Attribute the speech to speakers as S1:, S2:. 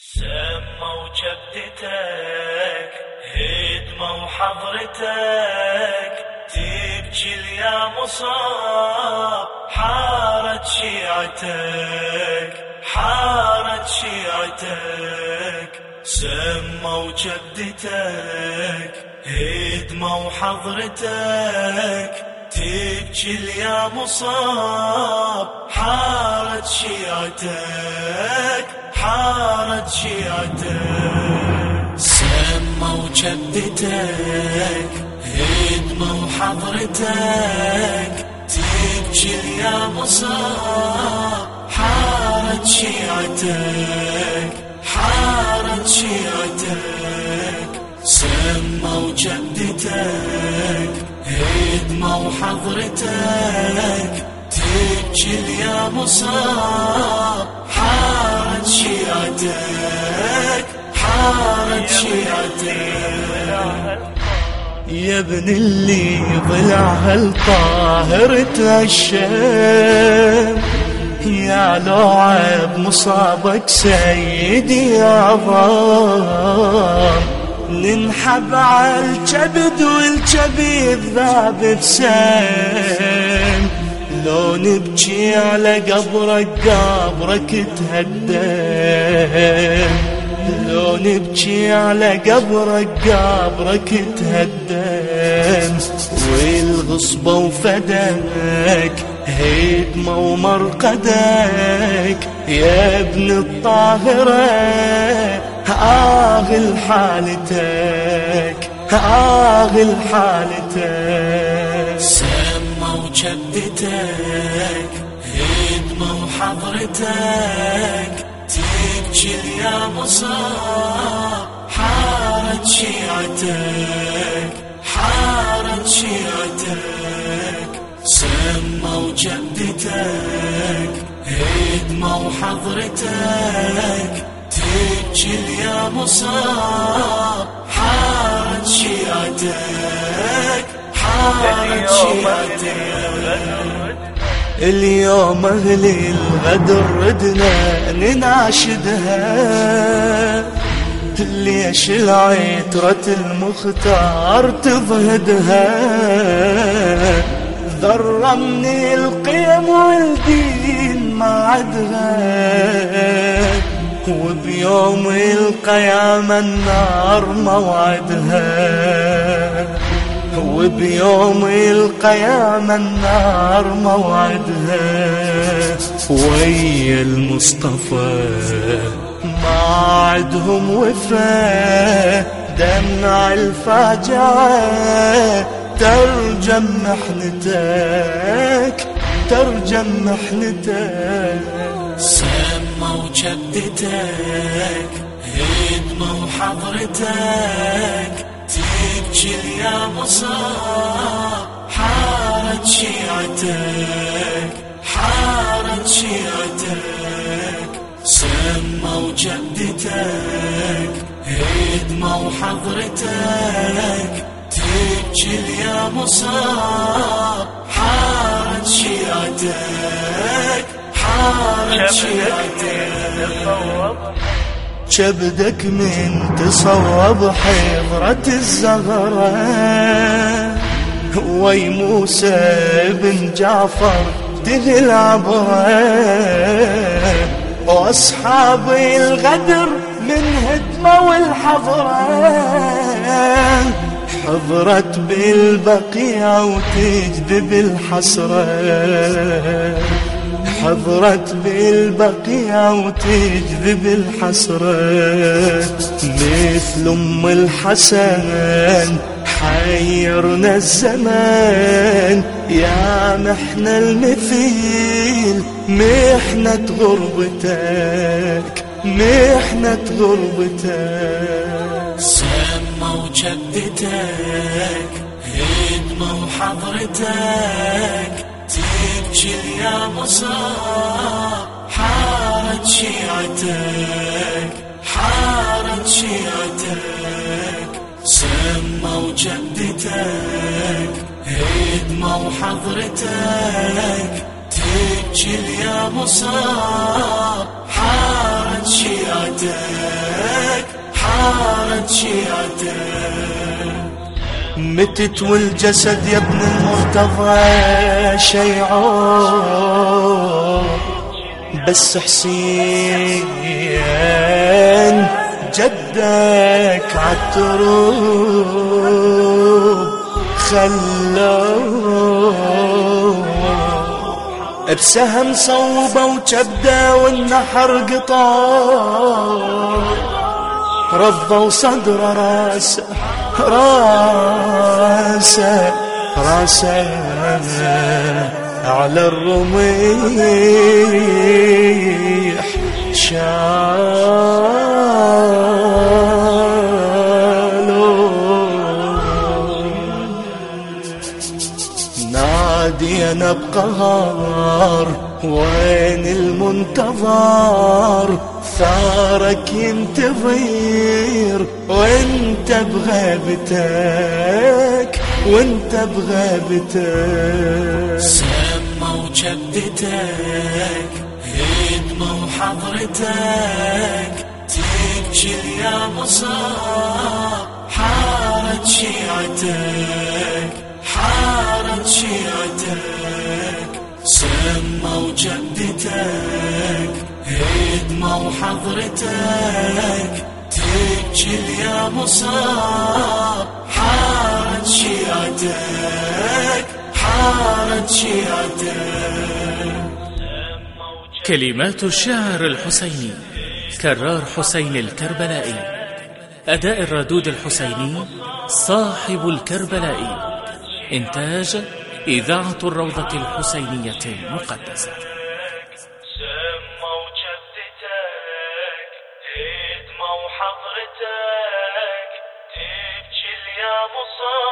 S1: سموا جدتك هدموا حضرتك تبكي يا مصاب حارت شيعتك حارت شيعتك. سموا جدتك هدموا حضرتك تبكي يا مصاب حارت شيعتك. حارت شيعتك. سموا جدتك هدموا حضرتك تبكي يا مصاب حارت شيعتك. حارت شيعتك. سموا جدتك هدموا حضرتك تبكي يا مصاب يا ابن اللي ضلع هالطاهر تهشم يا لعب مصابك سيدي يا ضام ننحب على الكبد والكبد ذاب بسام. لو نبكي على قبرك قبرك تهدم. لو نبكي على قبرك قبرك تهدم. والغصبة وفدك هدمة ومرقدك. يا ابن الطاهرة آغل حالتك آغل حالتك جدتك هدموا حضرتك تبكي يا مصاب حارت شيعتك حارت شيعتك سموا جدتك هدموا حضرتك تبكي يا مصاب حارت شيعتك. اليوم أهلي الغدر ردنا نناشدها ليش العترة المختار تضهدها؟ ذرة من القيم والدين ما عدها. وبيوم القيامة النار موعدها. وبيوم القيامة النار موعدها. ويا المصطفى ما عدهم وفا دمع الفاجعة ترجم محنتك ترجم محنتك. سموا جدتك هدموا حضرتك. تبكي يا مصاب حارت شيعتك حارت شيعتك. سموا جدتك هدموا حضرتك تبكي يا مصاب كبدك من تصوب حضرة الزهرة. وي موسى بن جعفر ده العبرة. وأصحاب الغدر من هدمة والحضرة. حضرت بالبقيع وتجذب الحسرة حضرت بالبقيع وتجذب الحسرة. مثل أم الحسن حيرنا الزمان. يا محنة المثيل محنة غربتك محنة غربتك. سموا جدتك هدموا حضرتك تبكي يا مصاب حارت شيعتك حارت شيعتك سموا جدتك هدموا حضرتك تبكي يا مصاب حارت شيعتك حارت شيعتك. متت والجسد يا ابن المرتضى شيعون بس حسين جدك عالتروب خلوه بسهم صوبة وجبده والنحر قطار رضوا صدر رأسه. راسه راسه على الرميح شالو نادينا بقهار وين المنتظر؟ ثارك ينتظر وانت بغيبتك وانت بغيبتك. سموا جدتك هدموا حضرتك تبكي يا مصاب حارت شيعتك. شيعتك سموا جدتك هدموا حضرتك تبكي يا مصاب. حارت شيعتك حارت شيعتك.
S2: كلمات الشاعر الحسيني كرار حسين الكربلائي. أداء الردود الحسيني صاحب الكربلائي. إنتاج إذاعة الروضة الحسينية المقدسة.
S1: حضرتك تبكي يا مصاب